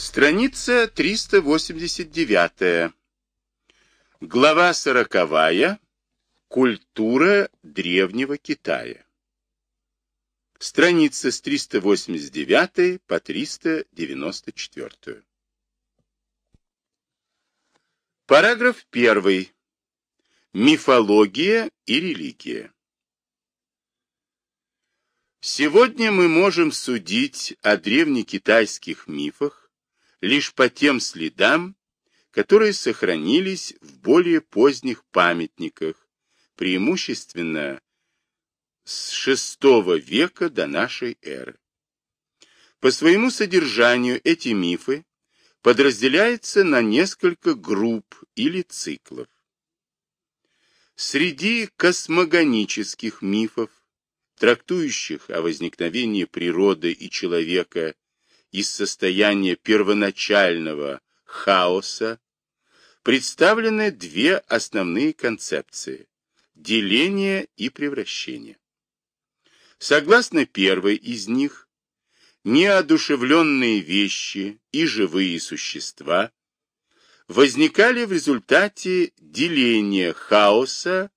Страница 389. Глава 40. Культура древнего Китая. Страница с 389 по 394. Параграф 1. Мифология и религия. Сегодня мы можем судить о древнекитайских мифах лишь по тем следам, которые сохранились в более поздних памятниках, преимущественно с VI века до нашей эры. По своему содержанию эти мифы подразделяются на несколько групп или циклов. Среди космогонических мифов, трактующих о возникновении природы и человека из состояния первоначального хаоса представлены две основные концепции – деление и превращение. Согласно первой из них, неодушевленные вещи и живые существа возникали в результате деления хаоса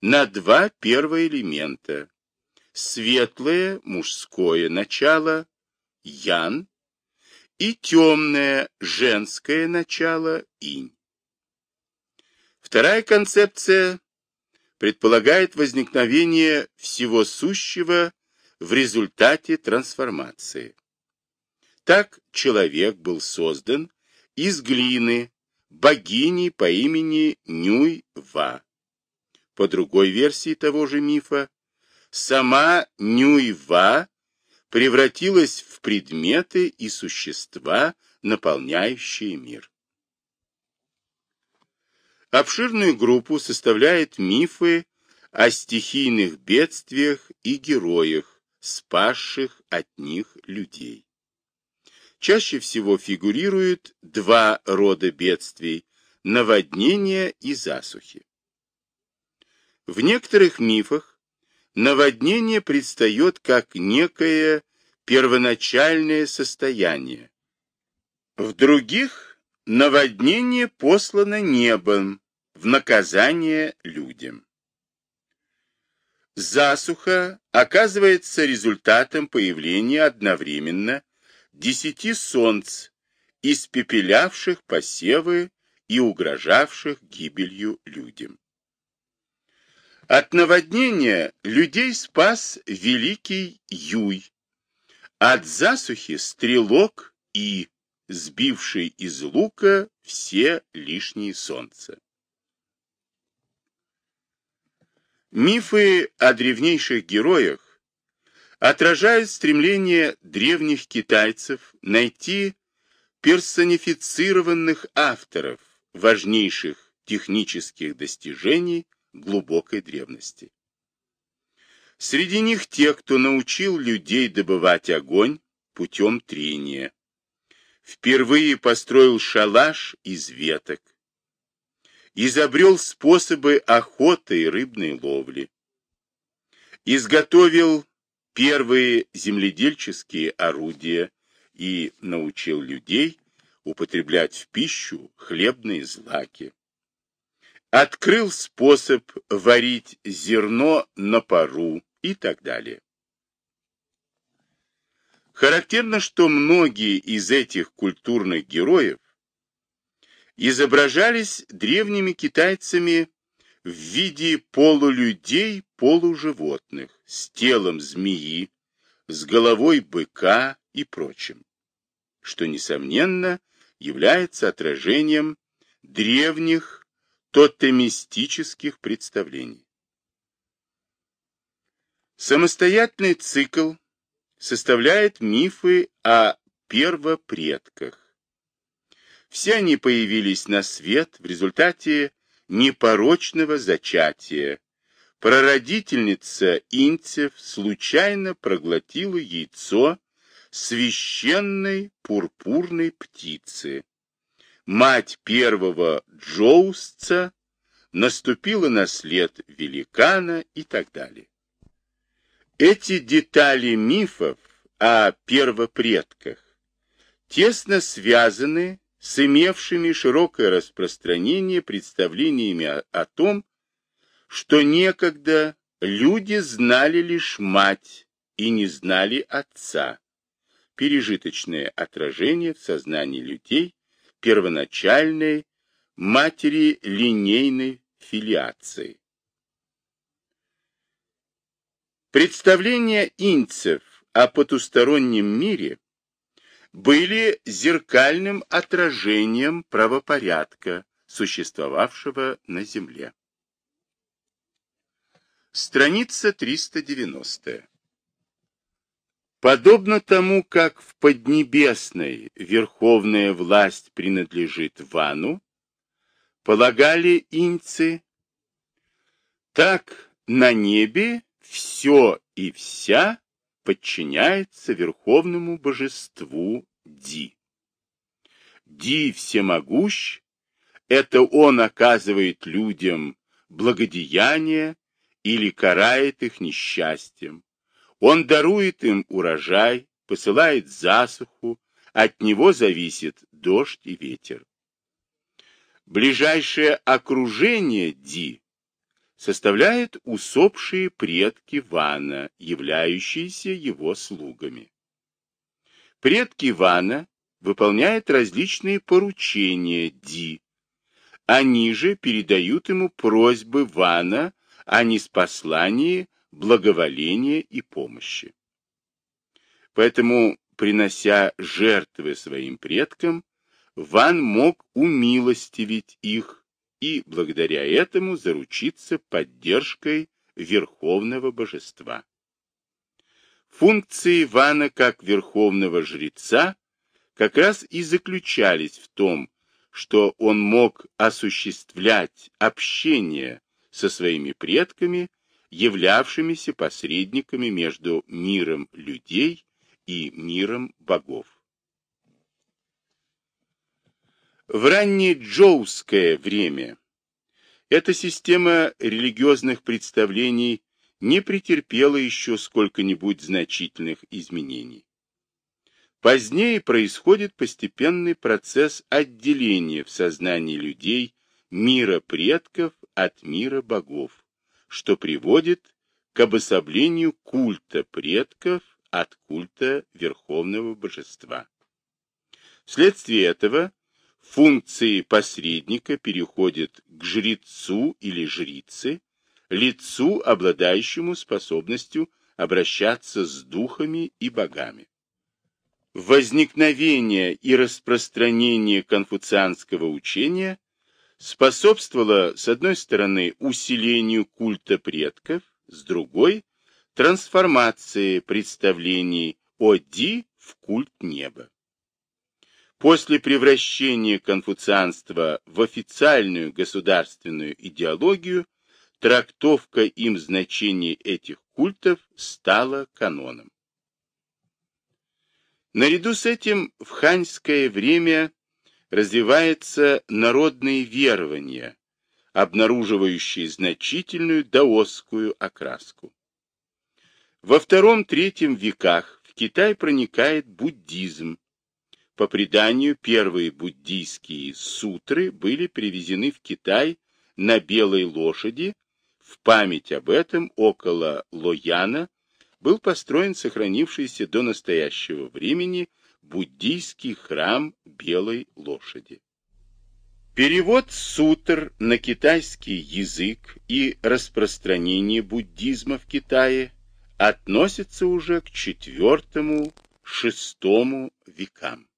на два первоэлемента – светлое мужское начало – ян и темное женское начало инь. Вторая концепция предполагает возникновение всего сущего в результате трансформации. Так человек был создан из глины богини по имени Нюй-Ва. По другой версии того же мифа, сама Нюй-Ва превратилась в предметы и существа, наполняющие мир. Обширную группу составляют мифы о стихийных бедствиях и героях, спасших от них людей. Чаще всего фигурируют два рода бедствий – наводнения и засухи. В некоторых мифах наводнение предстает как некое первоначальное состояние. В других наводнение послано небом в наказание людям. Засуха оказывается результатом появления одновременно десяти солнц, испепелявших посевы и угрожавших гибелью людям. От наводнения людей спас великий Юй, от засухи стрелок И, сбивший из лука все лишние солнца. Мифы о древнейших героях отражают стремление древних китайцев найти персонифицированных авторов важнейших технических достижений глубокой древности. Среди них те, кто научил людей добывать огонь путем трения, впервые построил шалаш из веток, изобрел способы охоты и рыбной ловли, изготовил первые земледельческие орудия и научил людей употреблять в пищу хлебные злаки открыл способ варить зерно на пару и так далее. Характерно, что многие из этих культурных героев изображались древними китайцами в виде полулюдей, полуживотных, с телом змеи, с головой быка и прочим, что, несомненно, является отражением древних тотемистических представлений. Самостоятельный цикл составляет мифы о первопредках. Все они появились на свет в результате непорочного зачатия. Прародительница инцев случайно проглотила яйцо священной пурпурной птицы мать первого Джоусца, наступила на след великана и так далее. Эти детали мифов о первопредках тесно связаны с имевшими широкое распространение представлениями о, о том, что некогда люди знали лишь мать и не знали отца, пережиточное отражение в сознании людей первоначальной матери линейной филиации. Представления инцев о потустороннем мире были зеркальным отражением правопорядка, существовавшего на Земле. Страница 390. Подобно тому, как в Поднебесной верховная власть принадлежит Вану, полагали инцы, так на небе все и вся подчиняется верховному божеству Ди. Ди всемогущ, это он оказывает людям благодеяние или карает их несчастьем. Он дарует им урожай, посылает засуху, от него зависит дождь и ветер. Ближайшее окружение Ди составляют усопшие предки Вана, являющиеся его слугами. Предки Вана выполняют различные поручения Ди. Они же передают ему просьбы Вана о неспослании благоволения и помощи. Поэтому, принося жертвы своим предкам, Ван мог умилостивить их и благодаря этому заручиться поддержкой верховного божества. Функции Ивана как верховного жреца как раз и заключались в том, что он мог осуществлять общение со своими предками, являвшимися посредниками между миром людей и миром богов. В раннее джоуское время эта система религиозных представлений не претерпела еще сколько-нибудь значительных изменений. Позднее происходит постепенный процесс отделения в сознании людей мира предков от мира богов, что приводит к обособлению культа предков от культа верховного божества. Вследствие этого функции посредника переходят к жрецу или жрице, лицу, обладающему способностью обращаться с духами и богами. Возникновение и распространение конфуцианского учения способствовало, с одной стороны, усилению культа предков, с другой – трансформации представлений о Ди в культ неба. После превращения конфуцианства в официальную государственную идеологию, трактовка им значения этих культов стала каноном. Наряду с этим в ханьское время развивается народные верования, обнаруживающие значительную даосскую окраску. Во втором-третьем веках в Китай проникает буддизм, по преданию, первые буддийские сутры были привезены в Китай на белой лошади. В память об этом около Лояна был построен сохранившийся до настоящего времени буддийский храм белой лошади. Перевод сутр на китайский язык и распространение буддизма в Китае относятся уже к IV-VI векам.